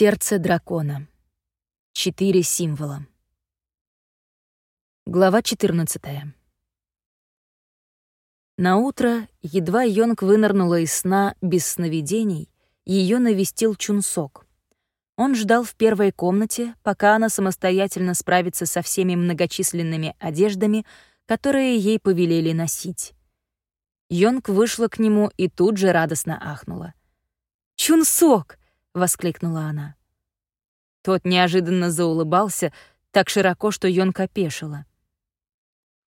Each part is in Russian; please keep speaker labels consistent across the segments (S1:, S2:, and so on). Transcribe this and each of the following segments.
S1: Сердце дракона. Четыре символа. Глава 14. На утро, едва Йонг вынырнула из сна без сновидений, ее навестил Чунсок. Он ждал в первой комнате, пока она самостоятельно справится со всеми многочисленными одеждами, которые ей повелели носить. Йонг вышла к нему и тут же радостно ахнула. «Чунсок!» — воскликнула она. Тот неожиданно заулыбался так широко, что Йонка опешила.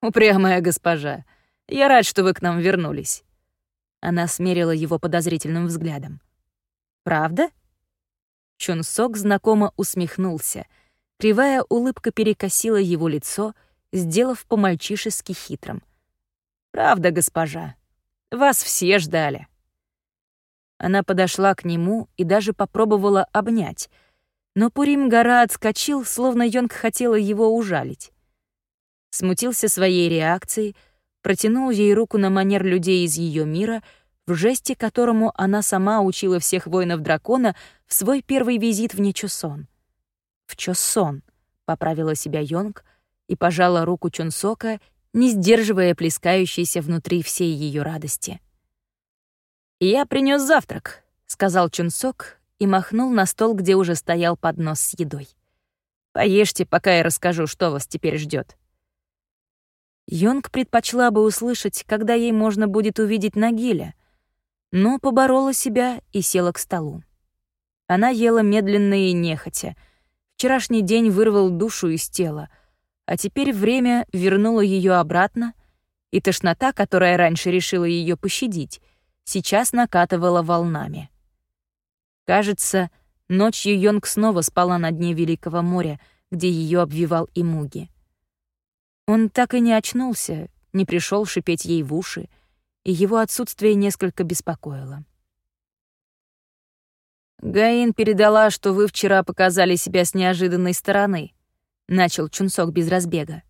S1: «Упрямая госпожа, я рад, что вы к нам вернулись». Она смерила его подозрительным взглядом. «Правда?» Чунсок знакомо усмехнулся. Кривая улыбка перекосила его лицо, сделав по-мальчишески хитрым. «Правда, госпожа, вас все ждали». Она подошла к нему и даже попробовала обнять, но Пурим-гора отскочил, словно Йонг хотела его ужалить. Смутился своей реакцией, протянул ей руку на манер людей из ее мира, в жесте которому она сама учила всех воинов дракона в свой первый визит в Нечусон. «В Чосон», — поправила себя Йонг и пожала руку Чунсока, не сдерживая плескающейся внутри всей ее радости. «Я принес завтрак», — сказал Чунсок и махнул на стол, где уже стоял поднос с едой. «Поешьте, пока я расскажу, что вас теперь ждет. Йонг предпочла бы услышать, когда ей можно будет увидеть Нагиля, но поборола себя и села к столу. Она ела медленно и нехотя. Вчерашний день вырвал душу из тела, а теперь время вернуло ее обратно, и тошнота, которая раньше решила ее пощадить, сейчас накатывала волнами. Кажется, ночью Йонг снова спала на дне Великого моря, где ее обвивал Имуги. Он так и не очнулся, не пришел шипеть ей в уши, и его отсутствие несколько беспокоило. «Гаин передала, что вы вчера показали себя с неожиданной стороны», — начал Чунсок без разбега.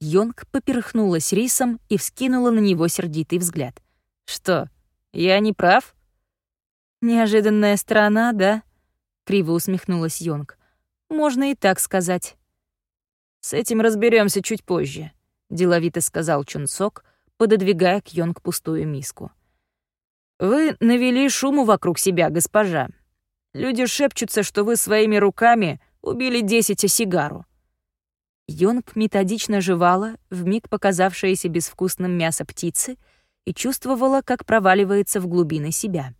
S1: Йонг поперхнулась рисом и вскинула на него сердитый взгляд. «Что, я не прав?» «Неожиданная страна, да?» — криво усмехнулась Йонг. «Можно и так сказать». «С этим разберемся чуть позже», — деловито сказал Чунсок, пододвигая к Йонг пустую миску. «Вы навели шуму вокруг себя, госпожа. Люди шепчутся, что вы своими руками убили десять осигару». Йонг методично жевала вмиг показавшееся безвкусным мясо птицы — и чувствовала, как проваливается в глубины себя.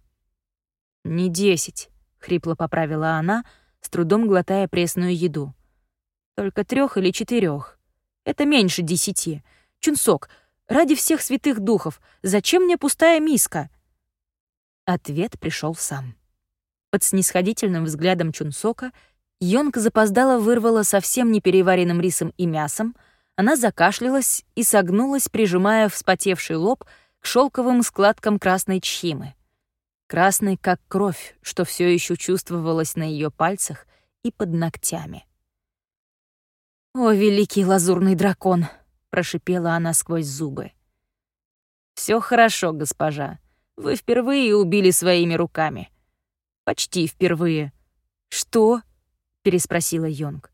S1: «Не десять», — хрипло поправила она, с трудом глотая пресную еду. «Только трех или четырех. Это меньше десяти. Чунсок, ради всех святых духов, зачем мне пустая миска?» Ответ пришел сам. Под снисходительным взглядом Чунсока Йонг запоздала вырвала совсем непереваренным рисом и мясом, она закашлялась и согнулась, прижимая вспотевший лоб к шелковым складкам красной чхимы. Красной, как кровь, что все еще чувствовалось на ее пальцах и под ногтями. «О, великий лазурный дракон!» — прошипела она сквозь зубы. Все хорошо, госпожа. Вы впервые убили своими руками. Почти впервые. Что? переспросила Йонг.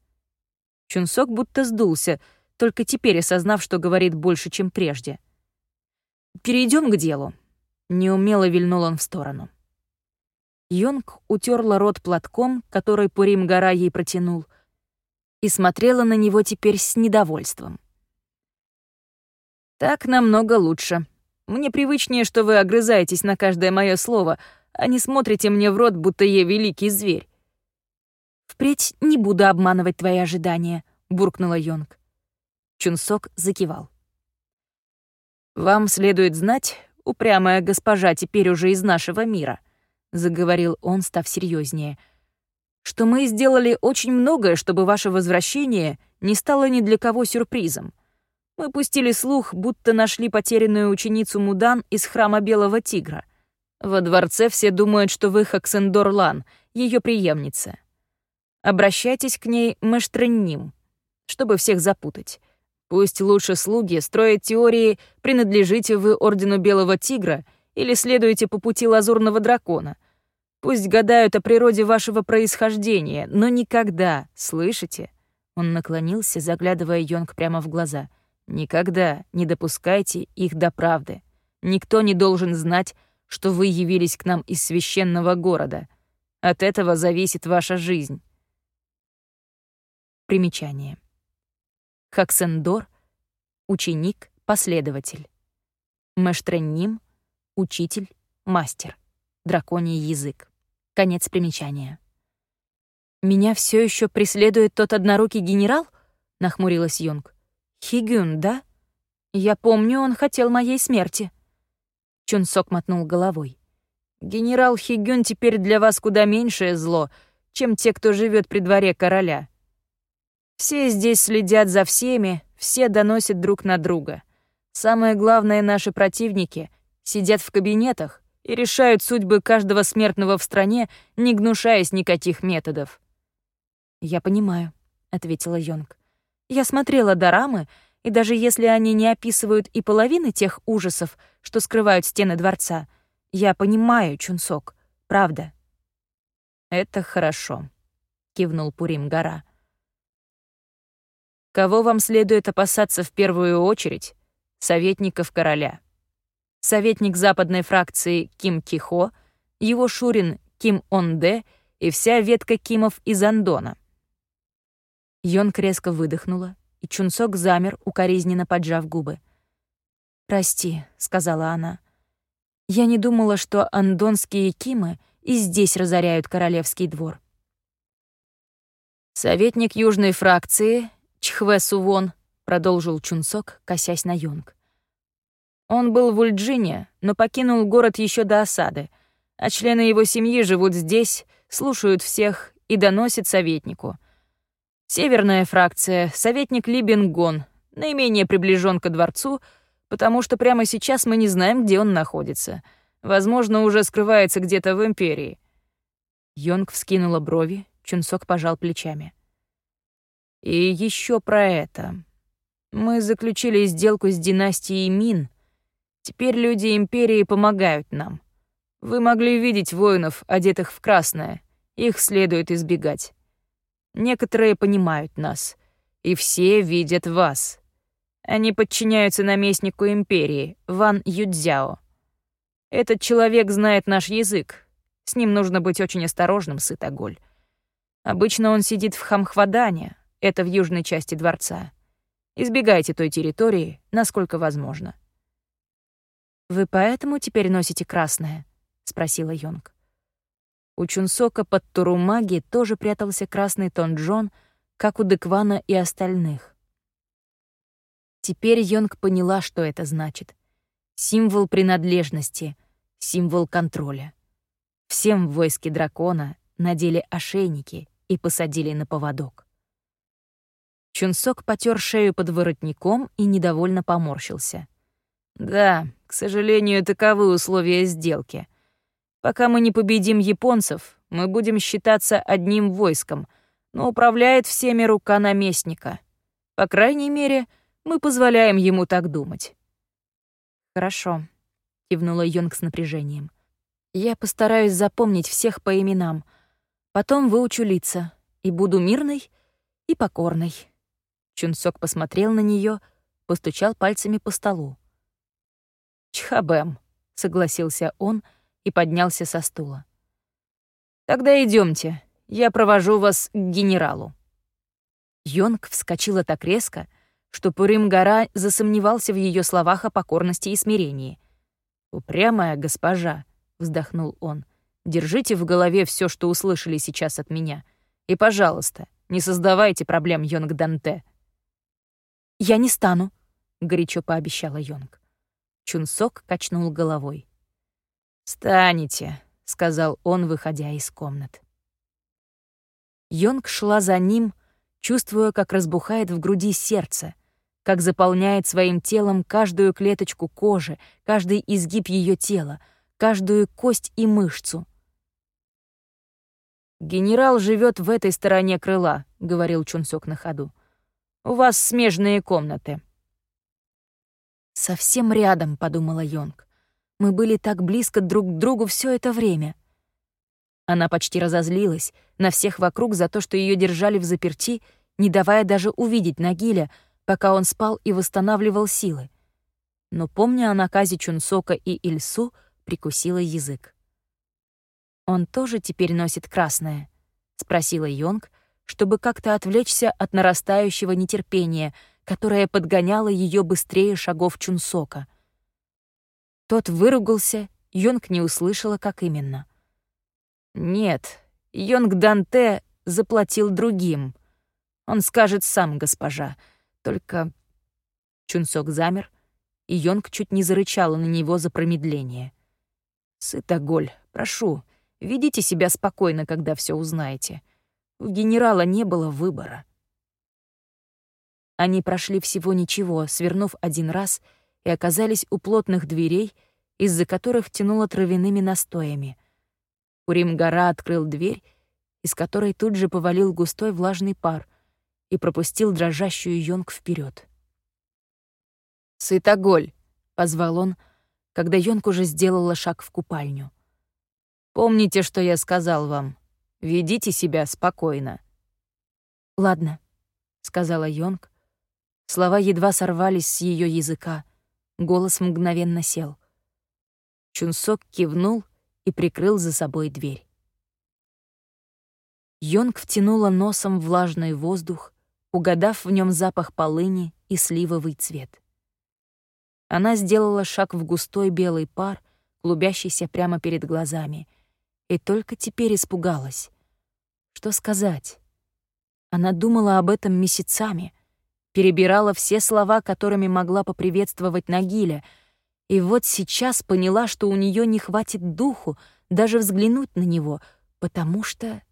S1: Чунсок будто сдулся, только теперь осознав, что говорит больше, чем прежде. Перейдем к делу. Неумело вильнул он в сторону. Йонг утерла рот платком, который Пурим-гора ей протянул, и смотрела на него теперь с недовольством. «Так намного лучше. Мне привычнее, что вы огрызаетесь на каждое мое слово, а не смотрите мне в рот, будто я великий зверь». «Впредь не буду обманывать твои ожидания», — буркнула Йонг. Чунсок закивал. «Вам следует знать, упрямая госпожа теперь уже из нашего мира», — заговорил он, став серьезнее, «что мы сделали очень многое, чтобы ваше возвращение не стало ни для кого сюрпризом. Мы пустили слух, будто нашли потерянную ученицу Мудан из храма Белого Тигра. Во дворце все думают, что вы Хаксендор Лан, ее преемница. Обращайтесь к ней Мэштренним, чтобы всех запутать. Пусть лучше слуги строят теории, принадлежите вы Ордену Белого Тигра или следуете по пути Лазурного Дракона. Пусть гадают о природе вашего происхождения, но никогда, слышите?» Он наклонился, заглядывая Йонг прямо в глаза. «Никогда не допускайте их до правды. Никто не должен знать, что вы явились к нам из священного города. От этого зависит ваша жизнь». Примечание. Хаксендор — ученик, последователь. Мэштренним — учитель, мастер. Драконий язык. Конец примечания. «Меня все еще преследует тот однорукий генерал?» — нахмурилась Йонг. «Хигюн, да? Я помню, он хотел моей смерти». Чунсок мотнул головой. «Генерал Хигюн теперь для вас куда меньшее зло, чем те, кто живет при дворе короля. Все здесь следят за всеми, все доносят друг на друга. Самое главное, наши противники сидят в кабинетах и решают судьбы каждого смертного в стране, не гнушаясь никаких методов. «Я понимаю», — ответила Йонг. «Я смотрела дорамы, и даже если они не описывают и половины тех ужасов, что скрывают стены дворца, я понимаю, Чунсок, правда». «Это хорошо», — кивнул Пурим-гора. «Кого вам следует опасаться в первую очередь? Советников короля» советник западной фракции Ким Кихо, его шурин Ким Онде и вся ветка Кимов из Андона. Йонг резко выдохнула, и Чунсок замер, укоризненно поджав губы. «Прости», — сказала она. «Я не думала, что андонские Кимы и здесь разоряют королевский двор». «Советник южной фракции, Чхве Сувон», — продолжил Чунсок, косясь на Йонг. Он был в Ульджине, но покинул город еще до осады, а члены его семьи живут здесь, слушают всех и доносят советнику. Северная фракция, советник Ли Бенгон, наименее приближен ко дворцу, потому что прямо сейчас мы не знаем, где он находится. Возможно, уже скрывается где-то в Империи. Йонг вскинула брови, Чунсок пожал плечами. И еще про это. Мы заключили сделку с династией Мин, Теперь люди Империи помогают нам. Вы могли видеть воинов, одетых в красное. Их следует избегать. Некоторые понимают нас. И все видят вас. Они подчиняются наместнику Империи, Ван Юдзяо. Этот человек знает наш язык. С ним нужно быть очень осторожным, Сытоголь. Обычно он сидит в Хамхвадане, это в южной части дворца. Избегайте той территории, насколько возможно. «Вы поэтому теперь носите красное?» — спросила Йонг. У Чунсока под Турумаги тоже прятался красный тон Джон, как у Деквана и остальных. Теперь Йонг поняла, что это значит. Символ принадлежности, символ контроля. Всем в войске дракона надели ошейники и посадили на поводок. Чунсок потер шею под воротником и недовольно поморщился. «Да, к сожалению, таковы условия сделки. Пока мы не победим японцев, мы будем считаться одним войском, но управляет всеми рука наместника. По крайней мере, мы позволяем ему так думать». «Хорошо», — кивнула Йонг с напряжением. «Я постараюсь запомнить всех по именам. Потом выучу лица и буду мирной и покорной». Чунсок посмотрел на нее, постучал пальцами по столу. «Чхабэм», — согласился он и поднялся со стула. «Тогда идемте, я провожу вас к генералу». Йонг вскочила так резко, что Пурим-гора засомневался в ее словах о покорности и смирении. «Упрямая госпожа», — вздохнул он, — «держите в голове все, что услышали сейчас от меня. И, пожалуйста, не создавайте проблем Йонг Данте». «Я не стану», — горячо пообещала Йонг. Чунсок качнул головой. «Станете», — сказал он, выходя из комнат. Йонг шла за ним, чувствуя, как разбухает в груди сердце, как заполняет своим телом каждую клеточку кожи, каждый изгиб ее тела, каждую кость и мышцу. «Генерал живет в этой стороне крыла», — говорил Чунсок на ходу. «У вас смежные комнаты». «Совсем рядом», — подумала Йонг. «Мы были так близко друг к другу все это время». Она почти разозлилась на всех вокруг за то, что ее держали в заперти, не давая даже увидеть Нагиля, пока он спал и восстанавливал силы. Но, помня о наказе Чунсока и Ильсу, прикусила язык. «Он тоже теперь носит красное?» — спросила Йонг, чтобы как-то отвлечься от нарастающего нетерпения, которое подгоняло ее быстрее шагов Чунсока. Тот выругался, Йонг не услышала, как именно — «Нет, Йонг Данте заплатил другим. Он скажет сам, госпожа. Только...» Чунсок замер, и Йонг чуть не зарычала на него за промедление. «Сытоголь, прошу, ведите себя спокойно, когда все узнаете. У генерала не было выбора». Они прошли всего ничего, свернув один раз, и оказались у плотных дверей, из-за которых тянуло травяными настоями — Урим-гора открыл дверь, из которой тут же повалил густой влажный пар и пропустил дрожащую Йонг вперед. «Сытоголь!» — позвал он, когда Йонг уже сделала шаг в купальню. «Помните, что я сказал вам. Ведите себя спокойно». «Ладно», — сказала Йонг. Слова едва сорвались с ее языка. Голос мгновенно сел. Чунсок кивнул — и прикрыл за собой дверь. Йонг втянула носом влажный воздух, угадав в нем запах полыни и сливовый цвет. Она сделала шаг в густой белый пар, клубящийся прямо перед глазами, и только теперь испугалась. Что сказать? Она думала об этом месяцами, перебирала все слова, которыми могла поприветствовать Нагиля — и вот сейчас поняла, что у нее не хватит духу даже взглянуть на него, потому что...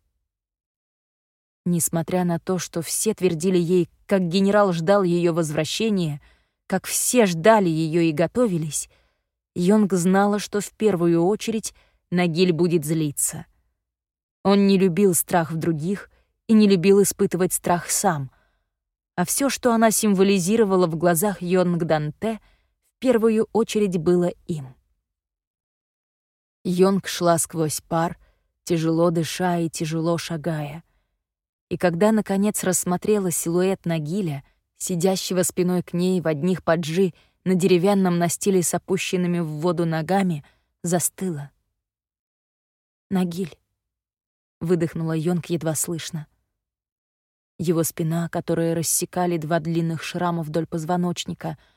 S1: Несмотря на то, что все твердили ей, как генерал ждал ее возвращения, как все ждали ее и готовились, Йонг знала, что в первую очередь Нагиль будет злиться. Он не любил страх в других и не любил испытывать страх сам. А все, что она символизировала в глазах Йонг Данте — первую очередь было им. Йонг шла сквозь пар, тяжело дыша и тяжело шагая. И когда, наконец, рассмотрела силуэт Нагиля, сидящего спиной к ней в одних поджи на деревянном настиле с опущенными в воду ногами, застыла. «Нагиль», — выдохнула Йонг едва слышно. Его спина, которая рассекали два длинных шрама вдоль позвоночника —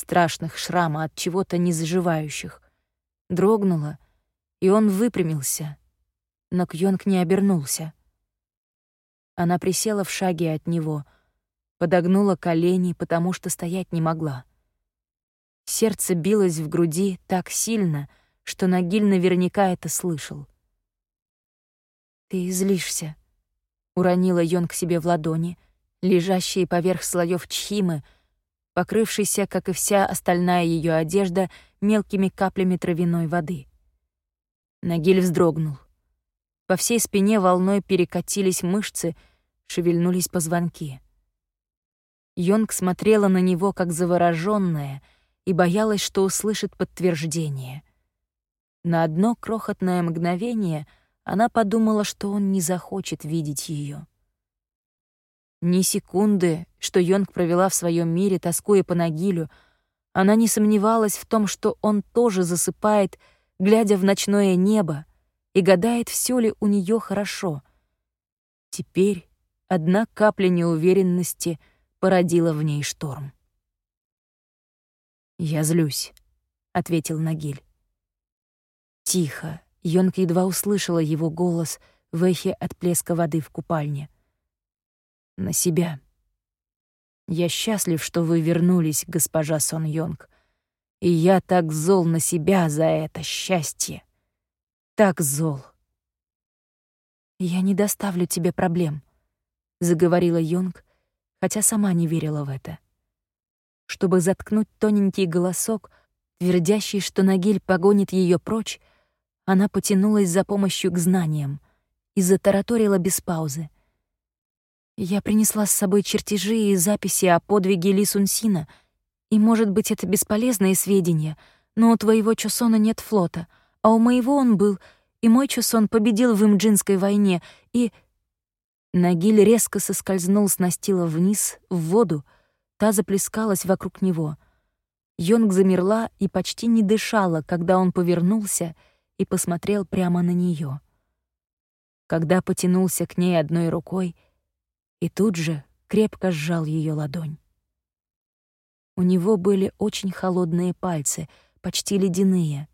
S1: страшных шрама от чего-то незаживающих. Дрогнула, и он выпрямился, но Кьонг не обернулся. Она присела в шаге от него, подогнула колени, потому что стоять не могла. Сердце билось в груди так сильно, что Нагиль наверняка это слышал. «Ты злишься», — уронила Йонг себе в ладони, лежащие поверх слоев чхимы — покрывшийся, как и вся остальная ее одежда, мелкими каплями травяной воды. Нагиль вздрогнул. По всей спине волной перекатились мышцы, шевельнулись позвонки. Йонг смотрела на него как заворожённая и боялась, что услышит подтверждение. На одно крохотное мгновение она подумала, что он не захочет видеть ее. Ни секунды, что Йонг провела в своем мире, тоскуя по Нагилю, она не сомневалась в том, что он тоже засыпает, глядя в ночное небо, и гадает, все ли у нее хорошо. Теперь одна капля неуверенности породила в ней шторм. «Я злюсь», — ответил Нагиль. Тихо, Йонг едва услышала его голос в эхе от плеска воды в купальне — на себя. Я счастлив, что вы вернулись, госпожа Сон Йонг. И я так зол на себя за это счастье. Так зол. «Я не доставлю тебе проблем», — заговорила Йонг, хотя сама не верила в это. Чтобы заткнуть тоненький голосок, твердящий, что Нагиль погонит ее прочь, она потянулась за помощью к знаниям и затараторила без паузы — я принесла с собой чертежи и записи о подвиге Ли Сунсина, и, может быть, это бесполезные сведения, но у твоего Чосона нет флота, а у моего он был, И мой Чусон победил в Имджинской войне, и... Нагиль резко соскользнул с настила вниз, в воду, та заплескалась вокруг него. Йонг замерла и почти не дышала, когда он повернулся и посмотрел прямо на нее. Когда потянулся к ней одной рукой и тут же крепко сжал ее ладонь. У него были очень холодные пальцы, почти ледяные.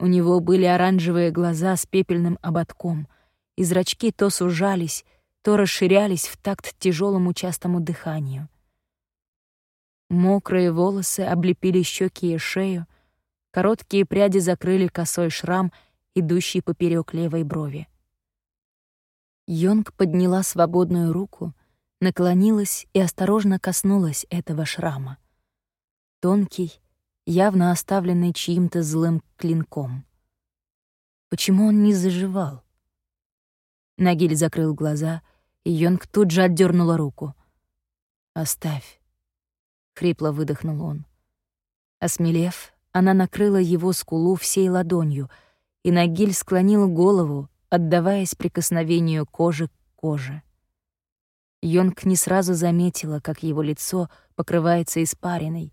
S1: У него были оранжевые глаза с пепельным ободком, и зрачки то сужались, то расширялись в такт тяжелому частому дыханию. Мокрые волосы облепили щеки и шею, короткие пряди закрыли косой шрам, идущий поперек левой брови. Йонг подняла свободную руку, наклонилась и осторожно коснулась этого шрама. Тонкий, явно оставленный чьим-то злым клинком. Почему он не заживал? Нагиль закрыл глаза, и Йонг тут же отдернула руку. «Оставь», — хрипло выдохнул он. Осмелев, она накрыла его скулу всей ладонью, и Нагиль склонил голову, отдаваясь прикосновению кожи к коже. Йонг не сразу заметила, как его лицо покрывается испариной,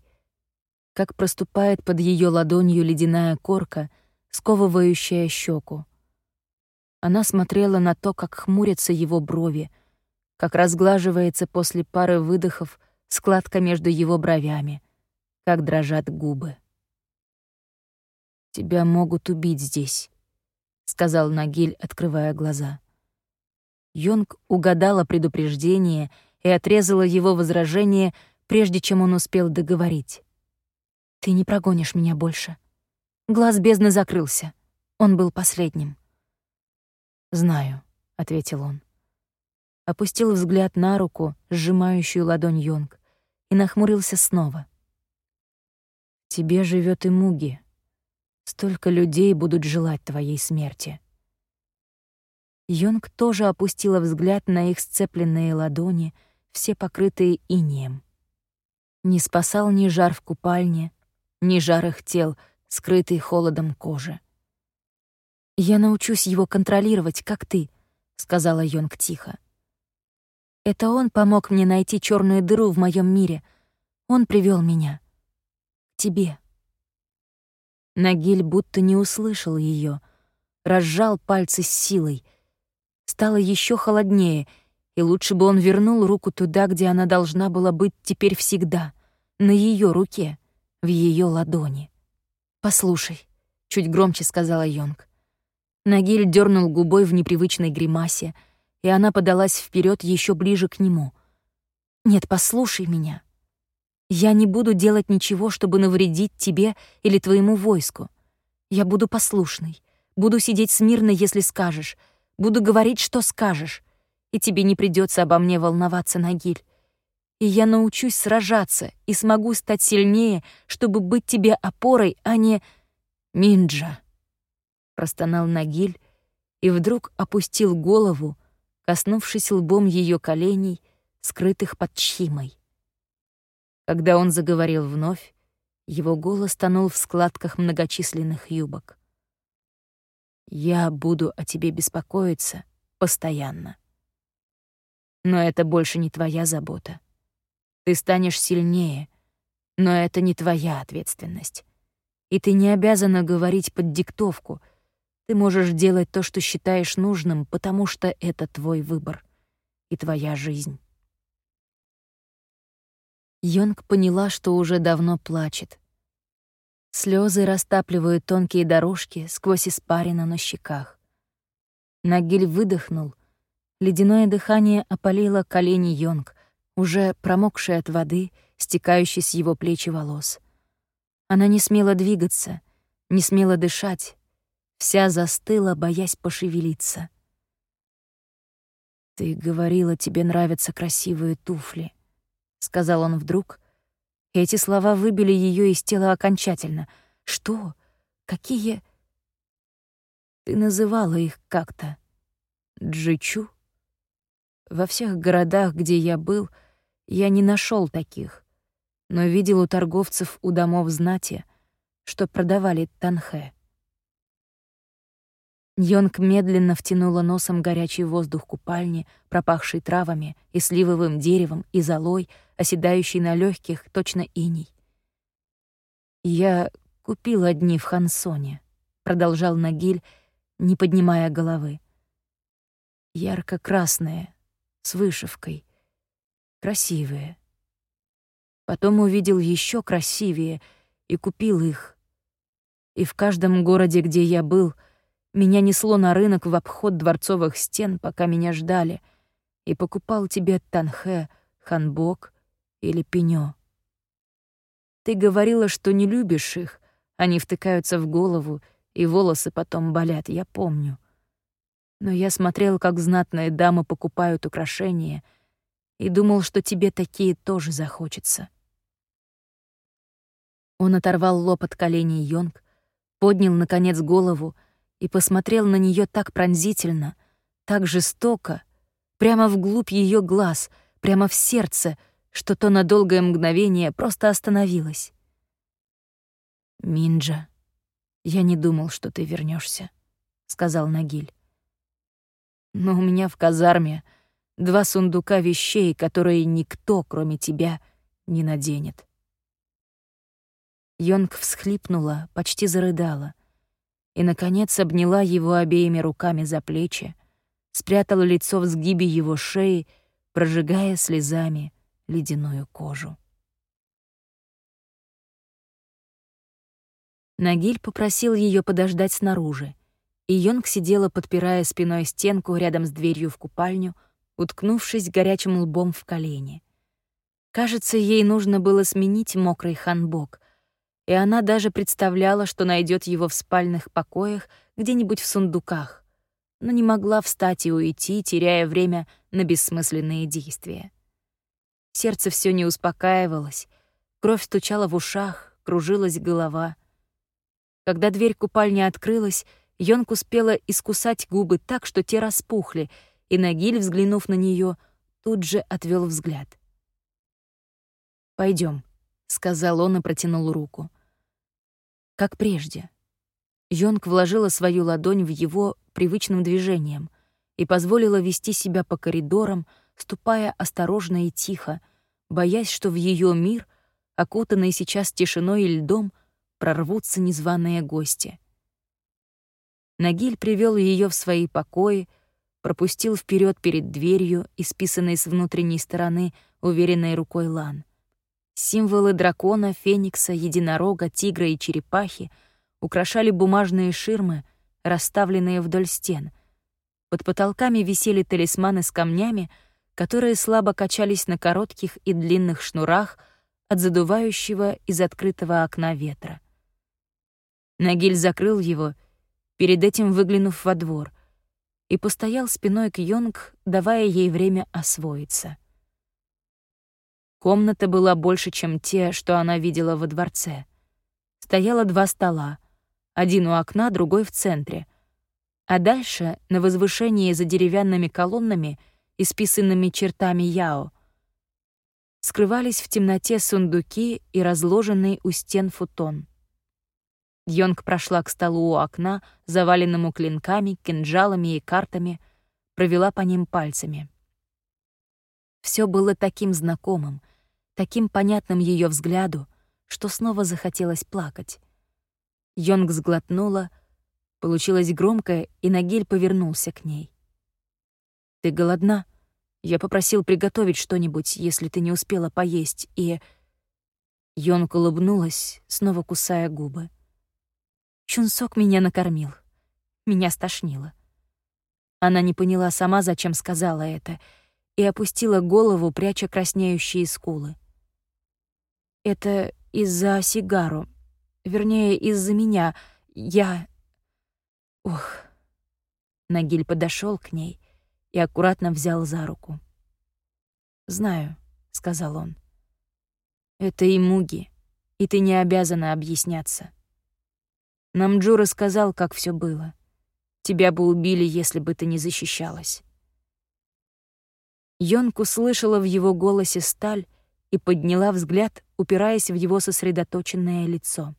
S1: как проступает под ее ладонью ледяная корка, сковывающая щеку. Она смотрела на то, как хмурятся его брови, как разглаживается после пары выдохов складка между его бровями, как дрожат губы. «Тебя могут убить здесь», — сказал Нагиль, открывая глаза. Йонг угадала предупреждение и отрезала его возражение, прежде чем он успел договорить. «Ты не прогонишь меня больше». Глаз бездны закрылся. Он был последним. «Знаю», — ответил он. Опустил взгляд на руку, сжимающую ладонь Йонг, и нахмурился снова. «Тебе живет и Муги. Столько людей будут желать твоей смерти». Йонг тоже опустила взгляд на их сцепленные ладони, все покрытые инеем. Не спасал ни жар в купальне, ни жар их тел, скрытый холодом кожи. «Я научусь его контролировать, как ты», — сказала Йонг тихо. «Это он помог мне найти черную дыру в моем мире. Он привел меня. К тебе». Нагиль будто не услышал ее, разжал пальцы с силой. Стало еще холоднее, и лучше бы он вернул руку туда, где она должна была быть теперь всегда, на ее руке, в ее ладони. «Послушай», — чуть громче сказала Йонг. Нагиль дернул губой в непривычной гримасе, и она подалась вперед еще ближе к нему. «Нет, послушай меня. Я не буду делать ничего, чтобы навредить тебе или твоему войску. Я буду послушной, буду сидеть смирно, если скажешь, буду говорить, что скажешь, и тебе не придется обо мне волноваться, Нагиль. И я научусь сражаться и смогу стать сильнее, чтобы быть тебе опорой, а не... Минджа!» простонал Нагиль и вдруг опустил голову, коснувшись лбом ее коленей, скрытых под чхимой. Когда он заговорил вновь, его голос тонул в складках многочисленных юбок. «Я буду о тебе беспокоиться постоянно. Но это больше не твоя забота. Ты станешь сильнее, но это не твоя ответственность. И ты не обязана говорить под диктовку, ты можешь делать то, что считаешь нужным, потому что это твой выбор и твоя жизнь. Йонг поняла, что уже давно плачет. Слезы растапливают тонкие дорожки сквозь испарина на щеках. Нагиль выдохнул. Ледяное дыхание опалило колени Йонг, уже промокшие от воды, стекающей с его плеч и волос. Она не смела двигаться, не смела дышать, вся застыла, боясь пошевелиться. «Ты говорила, тебе нравятся красивые туфли», — сказал он вдруг. эти слова выбили ее из тела окончательно. «Что? Какие...» «Ты называла их как-то. Джичу?» Во всех городах, где я был, я не нашел таких, но видел у торговцев у домов знати, что продавали танхэ. Йонг медленно втянула носом горячий воздух купальни, пропахший травами и сливовым деревом, и золой, оседающий на легких, точно иней. «Я купил одни в Хансоне», — продолжал Нагиль, не поднимая головы. «Ярко-красные, с вышивкой, красивые. Потом увидел еще красивее и купил их. И в каждом городе, где я был — меня несло на рынок в обход дворцовых стен, пока меня ждали, и покупал тебе танхэ, ханбок или пенё. Ты говорила, что не любишь их, они втыкаются в голову, и волосы потом болят, я помню. Но я смотрел, как знатные дамы покупают украшения, и думал, что тебе такие тоже захочется. Он оторвал лоб от коленей Йонг, поднял, наконец, голову — и посмотрел на нее так пронзительно, так жестоко, прямо вглубь ее глаз, прямо в сердце, что то на долгое мгновение просто остановилось. «Минджа, я не думал, что ты вернешься, сказал Нагиль. «Но у меня в казарме два сундука вещей, которые никто, кроме тебя, не наденет». Йонг всхлипнула, почти зарыдала и, наконец, обняла его обеими руками за плечи, спрятала лицо в сгибе его шеи, прожигая слезами ледяную кожу. Нагиль попросил ее подождать снаружи, и Йонг сидела, подпирая спиной стенку рядом с дверью в купальню, уткнувшись горячим лбом в колени. Кажется, ей нужно было сменить мокрый ханбок, и она даже представляла, что найдет его в спальных покоях где-нибудь в сундуках, но не могла встать и уйти, теряя время на бессмысленные действия. Сердце все не успокаивалось, кровь стучала в ушах, кружилась голова. Когда дверь купальни открылась, Йонг успела искусать губы так, что те распухли, и Нагиль, взглянув на нее, тут же отвел взгляд. Пойдем, сказал он и протянул руку как прежде. Йонг вложила свою ладонь в его привычным движением и позволила вести себя по коридорам, ступая осторожно и тихо, боясь, что в ее мир, окутанный сейчас тишиной и льдом, прорвутся незваные гости. Нагиль привел ее в свои покои, пропустил вперед перед дверью, исписанной с внутренней стороны уверенной рукой Лан. Символы дракона, феникса, единорога, тигра и черепахи украшали бумажные ширмы, расставленные вдоль стен. Под потолками висели талисманы с камнями, которые слабо качались на коротких и длинных шнурах от задувающего из открытого окна ветра. Нагиль закрыл его, перед этим выглянув во двор, и постоял спиной к Йонг, давая ей время освоиться. Комната была больше, чем те, что она видела во дворце. Стояло два стола, один у окна, другой в центре. А дальше, на возвышении за деревянными колоннами, исписанными чертами Яо, скрывались в темноте сундуки и разложенный у стен футон. Йонг прошла к столу у окна, заваленному клинками, кинжалами и картами, провела по ним пальцами. Все было таким знакомым, таким понятным ее взгляду, что снова захотелось плакать. Йонг сглотнула, получилось громко, и Нагиль повернулся к ней. «Ты голодна? Я попросил приготовить что-нибудь, если ты не успела поесть, и...» Йонг улыбнулась, снова кусая губы. Чунсок меня накормил. Меня стошнило. Она не поняла сама, зачем сказала это, и опустила голову, пряча краснеющие скулы. Это из-за сигару. Вернее, из-за меня. Я... Ох. Нагиль подошел к ней и аккуратно взял за руку. «Знаю», — сказал он. «Это и Муги, и ты не обязана объясняться. Намджу рассказал, как все было. Тебя бы убили, если бы ты не защищалась». Йонг услышала в его голосе сталь и подняла взгляд, упираясь в его сосредоточенное лицо.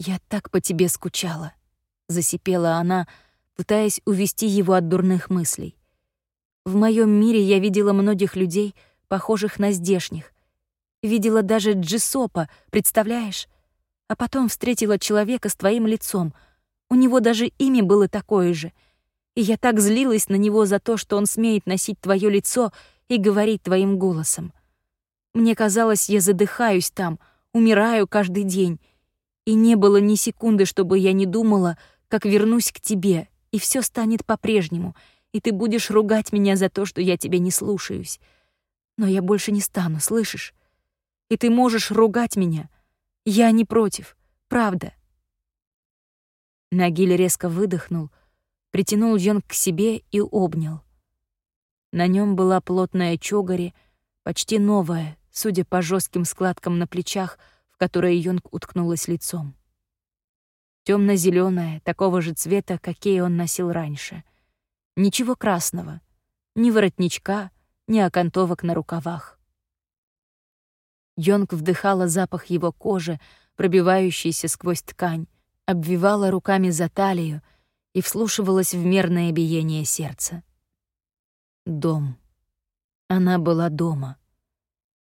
S1: «Я так по тебе скучала», — засипела она, пытаясь увести его от дурных мыслей. «В моем мире я видела многих людей, похожих на здешних. Видела даже Джисопа, представляешь? А потом встретила человека с твоим лицом. У него даже имя было такое же. И я так злилась на него за то, что он смеет носить твое лицо и говорить твоим голосом. Мне казалось, я задыхаюсь там, умираю каждый день. И не было ни секунды, чтобы я не думала, как вернусь к тебе, и все станет по-прежнему, и ты будешь ругать меня за то, что я тебя не слушаюсь. Но я больше не стану, слышишь? И ты можешь ругать меня. Я не против, правда. Нагиль резко выдохнул, притянул Йонг к себе и обнял. На нем была плотная чогари, почти новая, судя по жестким складкам на плечах, в которые Йонг уткнулась лицом. Темно зеленая такого же цвета, какие он носил раньше. Ничего красного, ни воротничка, ни окантовок на рукавах. Йонг вдыхала запах его кожи, пробивающийся сквозь ткань, обвивала руками за талию и вслушивалась в мерное биение сердца. Дом. Она была дома.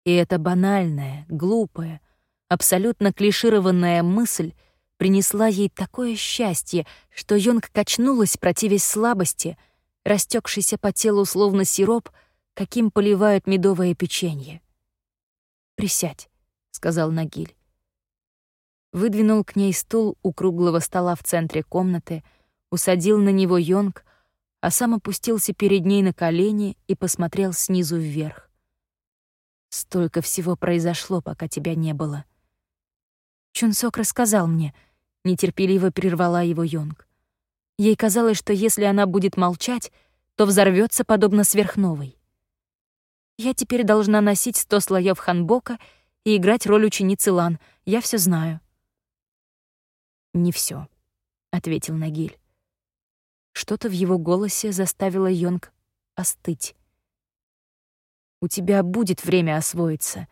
S1: И эта банальная, глупая, абсолютно клишированная мысль принесла ей такое счастье, что Йонг качнулась, противясь слабости, растекшейся по телу словно сироп, каким поливают медовое печенье. «Присядь», — сказал Нагиль. Выдвинул к ней стул у круглого стола в центре комнаты, усадил на него Йонг, а сам опустился перед ней на колени и посмотрел снизу вверх. Столько всего произошло, пока тебя не было. Чунсок рассказал мне, нетерпеливо прервала его Йонг. Ей казалось, что если она будет молчать, то взорвется подобно сверхновой. Я теперь должна носить сто слоев ханбока и играть роль ученицы Лан. Я все знаю. Не все, ответил Нагиль. Что-то в его голосе заставило Йонг остыть. У тебя будет время освоиться.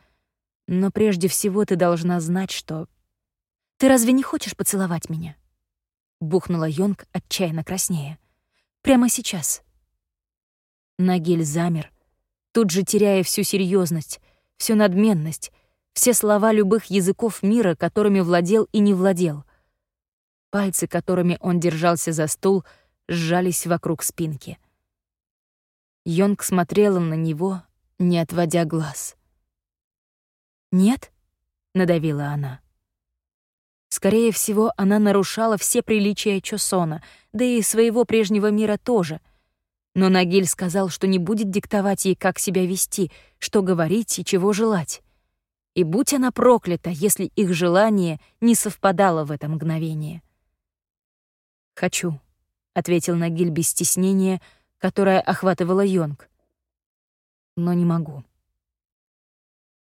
S1: Но прежде всего ты должна знать, что... Ты разве не хочешь поцеловать меня? Бухнула Йонг, отчаянно краснея. Прямо сейчас. Нагиль замер, тут же теряя всю серьезность, всю надменность, все слова любых языков мира, которыми владел и не владел. Пальцы, которыми он держался за стул, сжались вокруг спинки. Йонг смотрела на него, не отводя глаз. «Нет?» — надавила она. Скорее всего, она нарушала все приличия Чосона, да и своего прежнего мира тоже. Но Нагиль сказал, что не будет диктовать ей, как себя вести, что говорить и чего желать. И будь она проклята, если их желание не совпадало в это мгновение. «Хочу», — ответил Нагиль без стеснения, которое охватывало Йонг но не могу.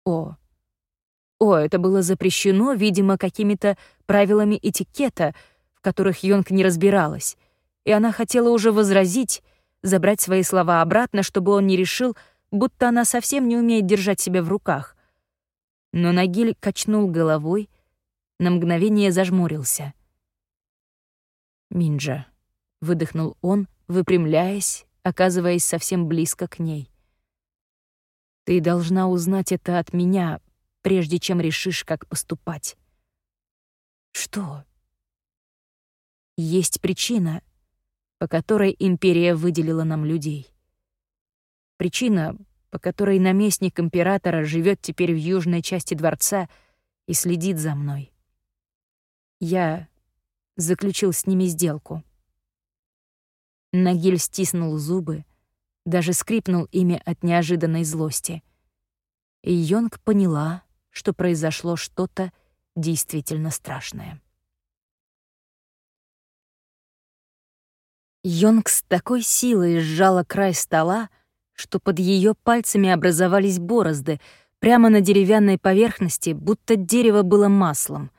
S1: О. О, это было запрещено, видимо, какими-то правилами этикета, в которых Йонг не разбиралась, и она хотела уже возразить, забрать свои слова обратно, чтобы он не решил, будто она совсем не умеет держать себя в руках. Но Нагиль качнул головой, на мгновение зажмурился. «Минджа», — выдохнул он, выпрямляясь, оказываясь совсем близко к ней. Ты должна узнать это от меня, прежде чем решишь, как поступать. Что? Есть причина, по которой империя выделила нам людей. Причина, по которой наместник императора живет теперь в южной части дворца и следит за мной. Я заключил с ними сделку. Нагиль стиснул зубы, даже скрипнул ими от неожиданной злости. И Йонг поняла, что произошло что-то действительно страшное. Йонг с такой силой сжала край стола, что под ее пальцами образовались борозды, прямо на деревянной поверхности, будто дерево было маслом.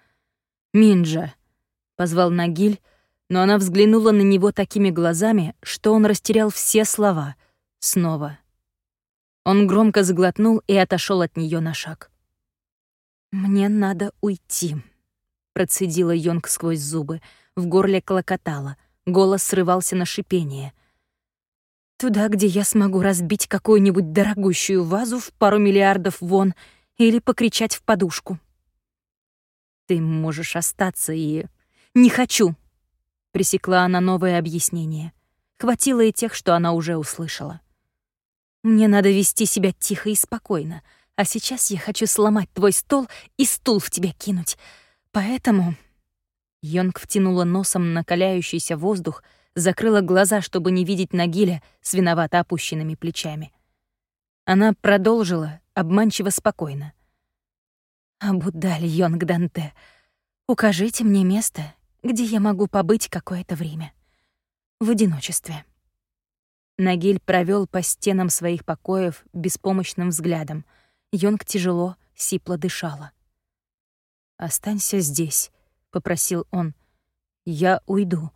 S1: «Минджа», — позвал Нагиль, но она взглянула на него такими глазами, что он растерял все слова — Снова. Он громко заглотнул и отошел от нее на шаг. «Мне надо уйти», — процедила Йонг сквозь зубы. В горле клокотало, голос срывался на шипение. «Туда, где я смогу разбить какую-нибудь дорогущую вазу в пару миллиардов вон или покричать в подушку». «Ты можешь остаться и...» «Не хочу!» — пресекла она новое объяснение. Хватило и тех, что она уже услышала. «Мне надо вести себя тихо и спокойно, а сейчас я хочу сломать твой стол и стул в тебя кинуть. Поэтому...» Йонг втянула носом накаляющийся воздух, закрыла глаза, чтобы не видеть Нагиля с виновато опущенными плечами. Она продолжила, обманчиво спокойно. «Абудаль Йонг Данте, укажите мне место, где я могу побыть какое-то время. В одиночестве». Нагиль провел по стенам своих покоев беспомощным взглядом. Йонг тяжело, сипло дышала. «Останься здесь», — попросил он. «Я уйду.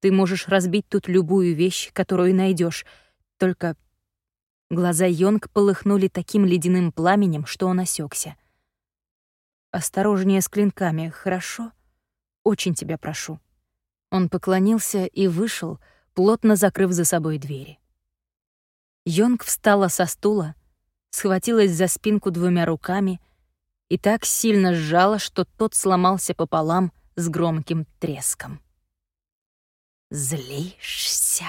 S1: Ты можешь разбить тут любую вещь, которую найдешь. Только...» Глаза Йонг полыхнули таким ледяным пламенем, что он осекся. «Осторожнее с клинками, хорошо? Очень тебя прошу». Он поклонился и вышел, плотно закрыв за собой двери. Йонг встала со стула, схватилась за спинку двумя руками и так сильно сжала, что тот сломался пополам с громким треском. «Злишься?»